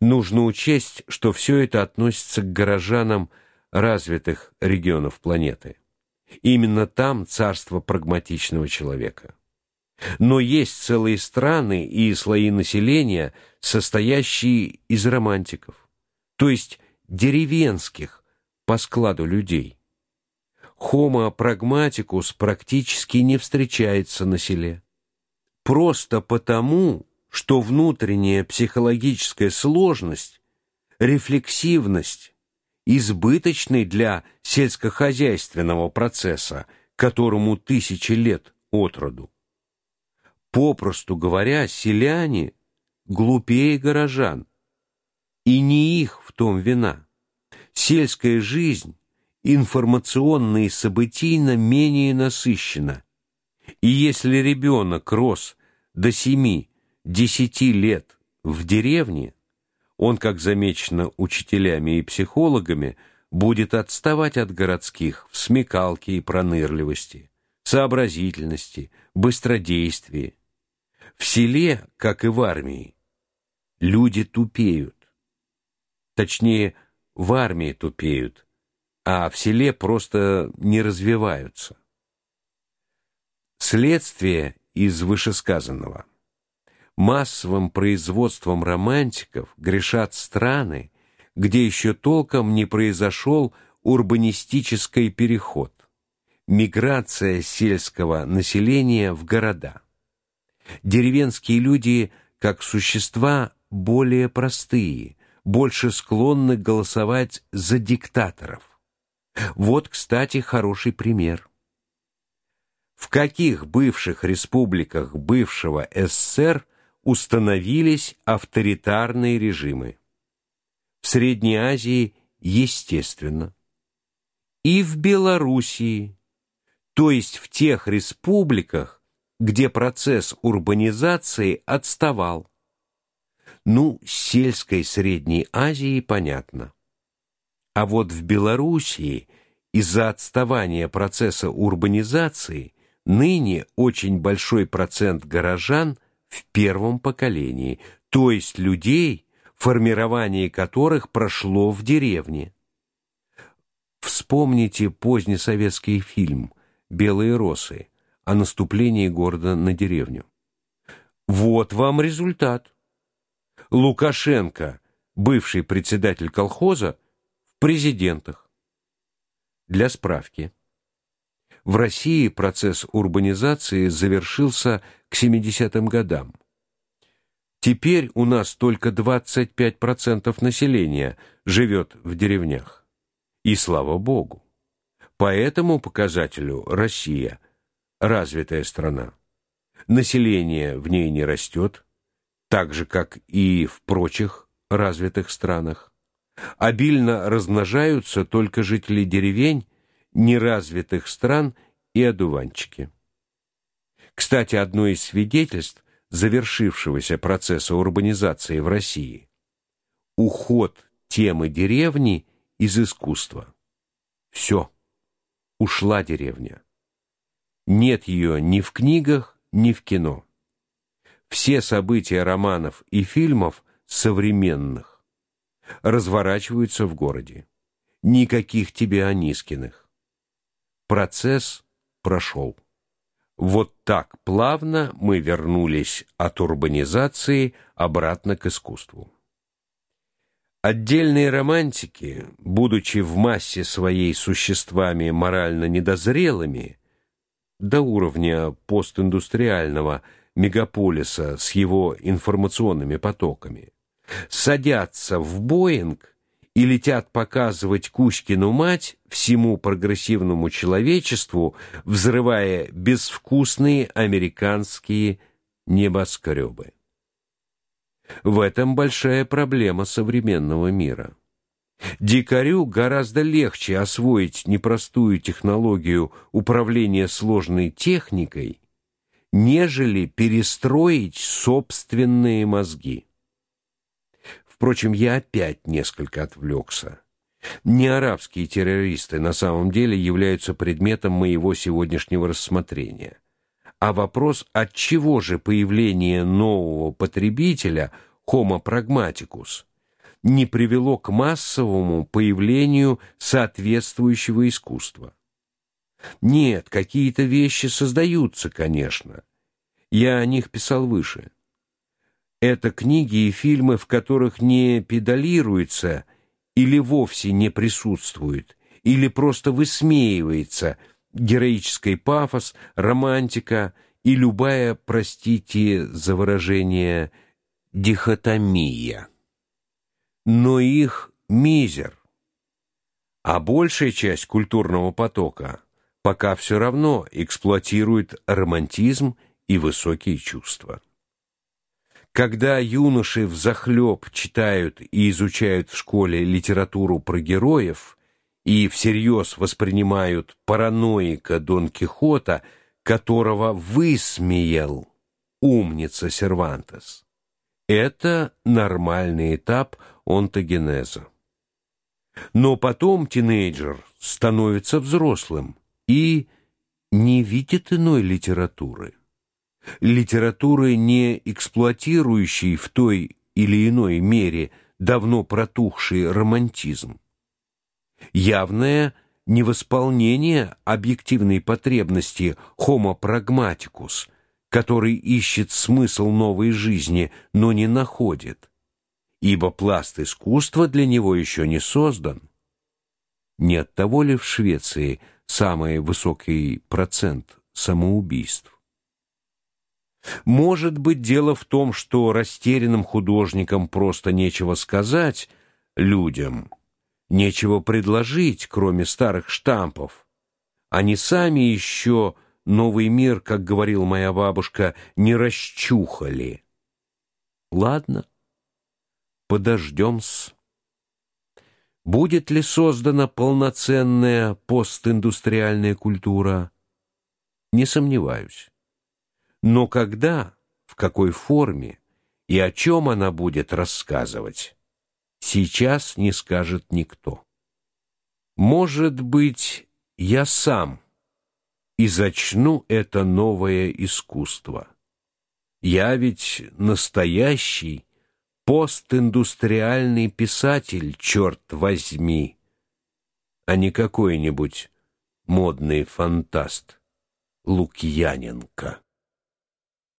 Нужно учесть, что все это относится к горожанам развитых регионов планеты. Именно там царство прагматичного человека. Но есть целые страны и слои населения, состоящие из романтиков, то есть деревенских по складу людей. Homo pragmaticus практически не встречается на селе. Просто потому, что внутренняя психологическая сложность, рефлексивность избыточный для сельскохозяйственного процесса, которому тысячи лет от роду. Попросту говоря, селяне глупее горожан, и не их в том вина. Сельская жизнь информационно и событийно менее насыщена, и если ребенок рос до семи-десяти лет в деревне, он, как замечено учителями и психологами, будет отставать от городских в смекалке и пронырливости, сообразительности, быстродействии. В селе, как и в армии, люди тупеют. Точнее, в армии тупеют, а в селе просто не развиваются. Следствие из вышесказанного – Массовым производством романтиков грешат страны, где еще толком не произошел урбанистический переход, миграция сельского населения в города. Деревенские люди, как существа, более простые, больше склонны голосовать за диктаторов. Вот, кстати, хороший пример. В каких бывших республиках бывшего СССР установились авторитарные режимы. В Средней Азии, естественно, и в Белоруссии, то есть в тех республиках, где процесс урбанизации отставал. Ну, с сельской Средней Азии понятно. А вот в Белоруссии из-за отставания процесса урбанизации ныне очень большой процент горожан – в первом поколении, то есть людей, формирование которых прошло в деревне. Вспомните позднесоветский фильм «Белые росы» о наступлении города на деревню. Вот вам результат. Лукашенко, бывший председатель колхоза, в президентах. Для справки. В России процесс урбанизации завершился к 70-м годам. Теперь у нас только 25% населения живет в деревнях. И слава богу. По этому показателю Россия развитая страна. Население в ней не растет, так же как и в прочих развитых странах. Обильно размножаются только жители деревень неразвитых стран и одуванчики. Кстати, одно из свидетельств завершившегося процесса урбанизации в России уход темы деревни из искусства. Все. Ушла деревня. Нет ее ни в книгах, ни в кино. Все события романов и фильмов современных разворачиваются в городе. Никаких тебе Анискиных. Процесс прошел. Вот так плавно мы вернулись от урбанизации обратно к искусству. Отдельные романтики, будучи в массе своей существами морально недозрелыми, до уровня постиндустриального мегаполиса с его информационными потоками, садятся в Боинг и летят показывать Кузькину мать всему прогрессивному человечеству, взрывая безвкусные американские небоскребы. В этом большая проблема современного мира. Дикарю гораздо легче освоить непростую технологию управления сложной техникой, нежели перестроить собственные мозги. Впрочем, я опять несколько отвлекся. Не арабские террористы на самом деле являются предметом моего сегодняшнего рассмотрения, а вопрос, от чего же появление нового потребителя Homo pragmaticus не привело к массовому появлению соответствующего искусства. Нет, какие-то вещи создаются, конечно. Я о них писал выше. Это книги и фильмы, в которых не педалируется или вовсе не присутствует, или просто высмеивается героический пафос, романтика и любая, простите за выражение, дихотомия. Но их мизер. А большая часть культурного потока пока все равно эксплуатирует романтизм и высокие чувства. Когда юноши взахлеб читают и изучают в школе литературу про героев и всерьез воспринимают параноика Дон Кихота, которого высмеял умница Сервантес, это нормальный этап онтогенеза. Но потом тинейджер становится взрослым и не видит иной литературы литературы, не эксплуатирующей в той или иной мере давно протухший романтизм. Явное невосполнение объективной потребности homo pragmaticus, который ищет смысл новой жизни, но не находит, ибо пласт искусства для него еще не создан. Не от того ли в Швеции самый высокий процент самоубийств? Может быть, дело в том, что растерянным художникам просто нечего сказать людям, нечего предложить, кроме старых штампов. Они сами еще новый мир, как говорила моя бабушка, не расчухали. Ладно, подождем-с. Будет ли создана полноценная постиндустриальная культура? Не сомневаюсь. Но когда, в какой форме и о чем она будет рассказывать, сейчас не скажет никто. Может быть, я сам и зачну это новое искусство. Я ведь настоящий постиндустриальный писатель, черт возьми, а не какой-нибудь модный фантаст Лукьяненко.